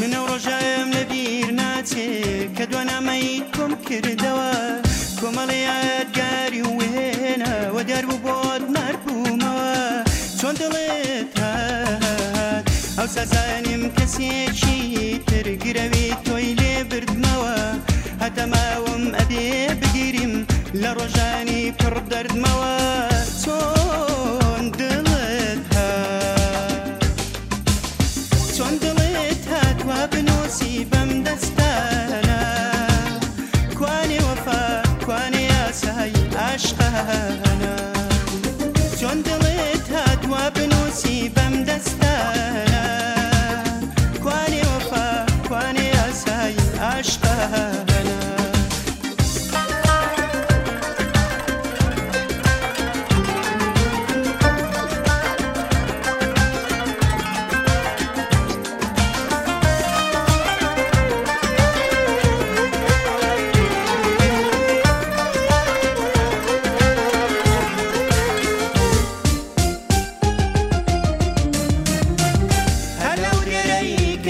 منە ڕۆژایم لە بیر ناچێ کە دوانامەی کۆم کردەوە کۆمەڵیات گاری وێنە وە دیار بوو بۆت نربوومەوە چۆن دڵێت هات ئەو سازانیم کەسێکی ترگرەوی تۆی لێ بردمەوە هەتەماوم ئەدێ بگیریم لە ڕۆژانی پڕ دەردمەوە استانا كواني وفا كواني اسهي عشقانا جون دلت هاد وابن وسيبم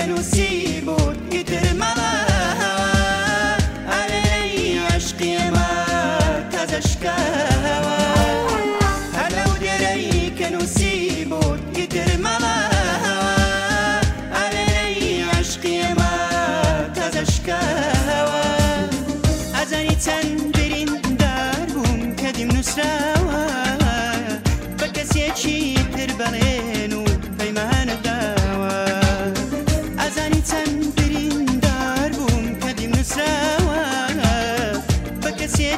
که روسی بود ایتر من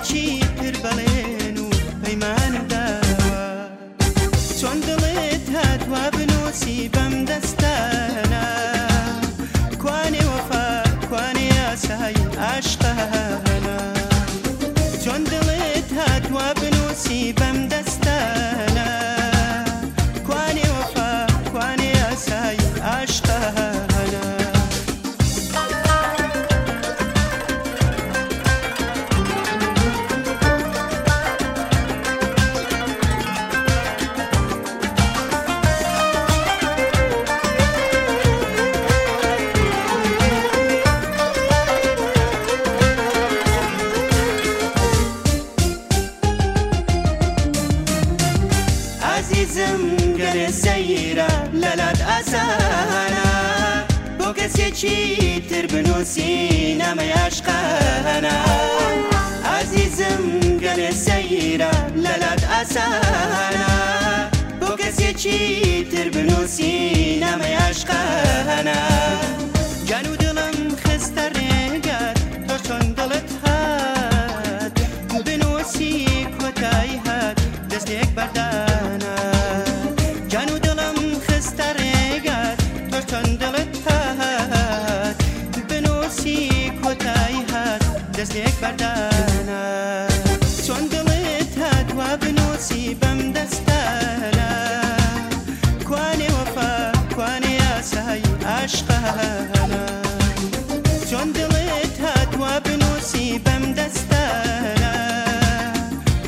چی کرد بەڵێن و پەیمانم داوە چۆن دڵێت هاتوا بنۆسی بەم دەستانە کوانێ وەفا کوانێ یاسای عاشقانە چۆن دڵێت هاتوا بنۆسی بەم دەست عزیزم گل سیرا لالات آسانه با کسی چی تر بنوسی نمی عشقه عزیزم گل سیرا لەلات آسانه با کسی چی تر بنوسی نمی عشقه دەستێک بەردانە چۆن دڵێت هاتووە بنووسی بەم دەستانە کوانێ وەفا کوانێ یاسایی عشقانە چۆن دڵێت هاتووە بنووسی بەم دەستانە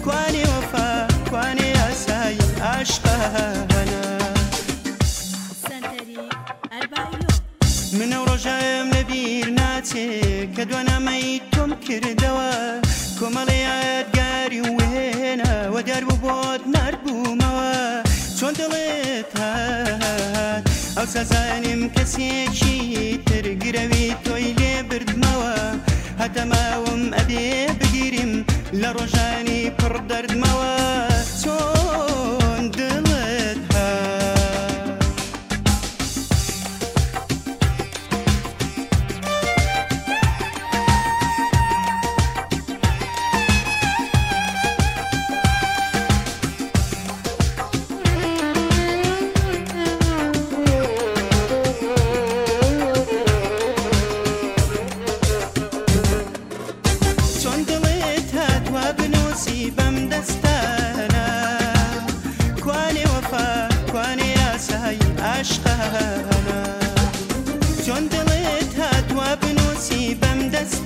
کوانێ وەفا کوانێ یاسایی عشقانە منە ڕۆژایم ناچێ کە دوانامەی تۆم کردەوە کۆمەڵیات گاری وێنە وە دیار بوو بۆت نربوومەوە چۆن دەڵێت هات ئەو سەزانیم کەسێکی ترگرەوی تۆی لێ بردمەوە هەتەماوم ئەبێ بگیریم لە ڕۆژانی پڕ دەردمەوە نصیبم دست